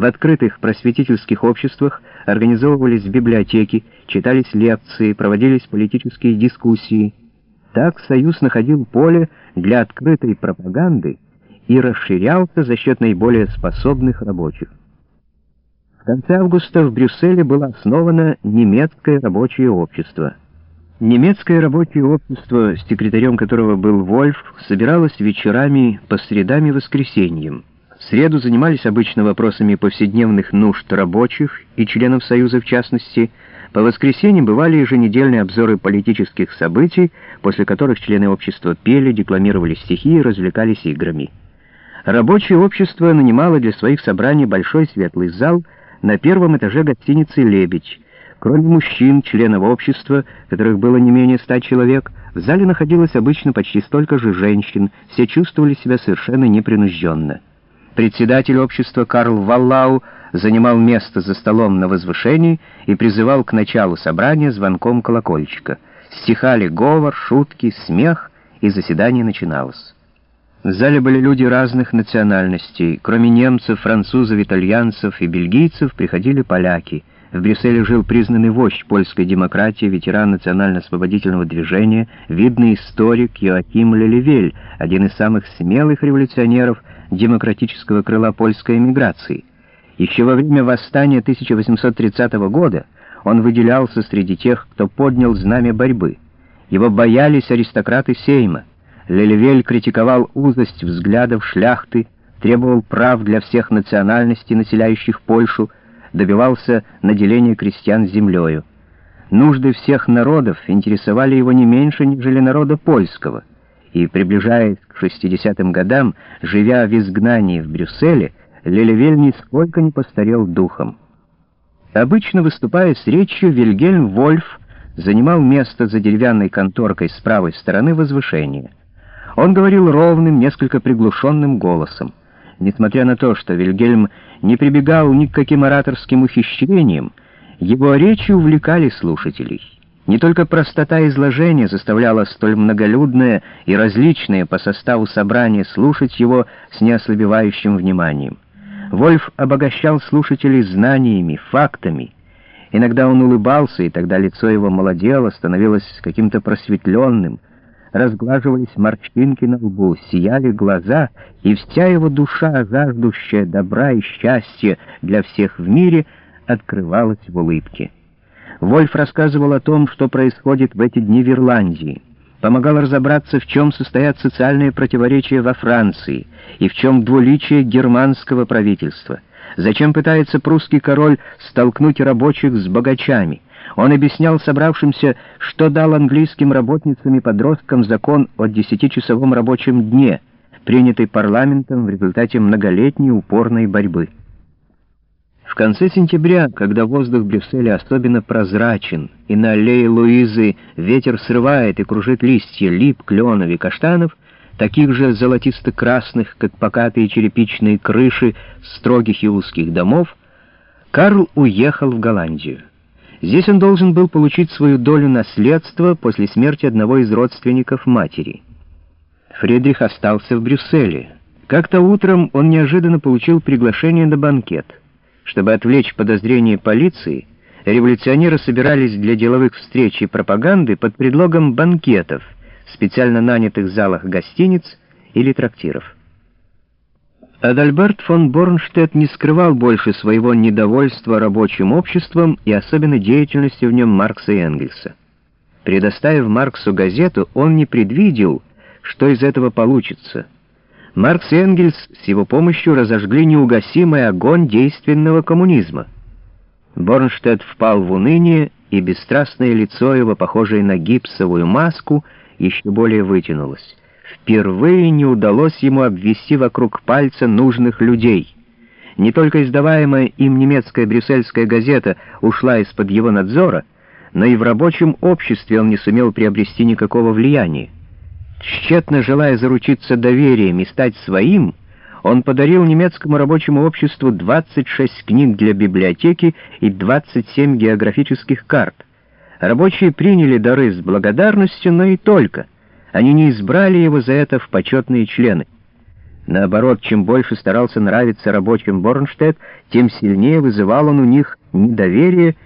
В открытых просветительских обществах организовывались библиотеки, читались лекции, проводились политические дискуссии. Так Союз находил поле для открытой пропаганды и расширялся за счет наиболее способных рабочих. В конце августа в Брюсселе было основано немецкое рабочее общество. Немецкое рабочее общество, секретарем которого был Вольф, собиралось вечерами по средам и воскресеньям. В среду занимались обычно вопросами повседневных нужд рабочих и членов Союза в частности. По воскресеньям бывали еженедельные обзоры политических событий, после которых члены общества пели, декламировали стихи и развлекались играми. Рабочее общество нанимало для своих собраний большой светлый зал на первом этаже гостиницы «Лебедь». Кроме мужчин, членов общества, которых было не менее ста человек, в зале находилось обычно почти столько же женщин, все чувствовали себя совершенно непринужденно. Председатель общества Карл Валлау занимал место за столом на возвышении и призывал к началу собрания звонком колокольчика. Стихали говор, шутки, смех, и заседание начиналось. В зале были люди разных национальностей. Кроме немцев, французов, итальянцев и бельгийцев приходили поляки. В Брюсселе жил признанный вождь польской демократии, ветеран национально-освободительного движения, видный историк Йоаким Лелевель, один из самых смелых революционеров демократического крыла польской эмиграции. Еще во время восстания 1830 года он выделялся среди тех, кто поднял знамя борьбы. Его боялись аристократы Сейма. Лелевель критиковал узость взглядов шляхты, требовал прав для всех национальностей, населяющих Польшу, добивался наделения крестьян землею. Нужды всех народов интересовали его не меньше, нежели народа польского, и, приближаясь к 60-м годам, живя в изгнании в Брюсселе, Лелевель нисколько не постарел духом. Обычно, выступая с речью, Вильгельм Вольф занимал место за деревянной конторкой с правой стороны возвышения. Он говорил ровным, несколько приглушенным голосом. Несмотря на то, что Вильгельм не прибегал ни к каким ораторским ухищрениям, его речи увлекали слушателей. Не только простота изложения заставляла столь многолюдное и различное по составу собрания слушать его с неослабевающим вниманием. Вольф обогащал слушателей знаниями, фактами. Иногда он улыбался, и тогда лицо его молодело, становилось каким-то просветленным — разглаживались морщинки на лбу, сияли глаза, и вся его душа, жаждущая добра и счастья для всех в мире, открывалась в улыбке. Вольф рассказывал о том, что происходит в эти дни в Ирландии, помогал разобраться, в чем состоят социальные противоречия во Франции и в чем двуличие германского правительства, зачем пытается прусский король столкнуть рабочих с богачами — он объяснял собравшимся, что дал английским работницам и подросткам закон о десятичасовом рабочем дне, принятый парламентом в результате многолетней упорной борьбы. В конце сентября, когда воздух Брюсселя особенно прозрачен, и на аллее Луизы ветер срывает и кружит листья лип, кленов и каштанов, таких же золотисто-красных, как покатые черепичные крыши строгих и узких домов, Карл уехал в Голландию. Здесь он должен был получить свою долю наследства после смерти одного из родственников матери. Фридрих остался в Брюсселе. Как-то утром он неожиданно получил приглашение на банкет. Чтобы отвлечь подозрения полиции, революционеры собирались для деловых встреч и пропаганды под предлогом банкетов в специально нанятых залах гостиниц или трактиров. Адальберт фон Борнштедт не скрывал больше своего недовольства рабочим обществом и особенно деятельностью в нем Маркса и Энгельса. Предоставив Марксу газету, он не предвидел, что из этого получится. Маркс и Энгельс с его помощью разожгли неугасимый огонь действенного коммунизма. Борнштедт впал в уныние, и бесстрастное лицо его, похожее на гипсовую маску, еще более вытянулось. Впервые не удалось ему обвести вокруг пальца нужных людей. Не только издаваемая им немецкая брюссельская газета ушла из-под его надзора, но и в рабочем обществе он не сумел приобрести никакого влияния. Тщетно желая заручиться доверием и стать своим, он подарил немецкому рабочему обществу 26 книг для библиотеки и 27 географических карт. Рабочие приняли дары с благодарностью, но и только — они не избрали его за это в почетные члены. Наоборот, чем больше старался нравиться рабочим Борнштедт, тем сильнее вызывал он у них недоверие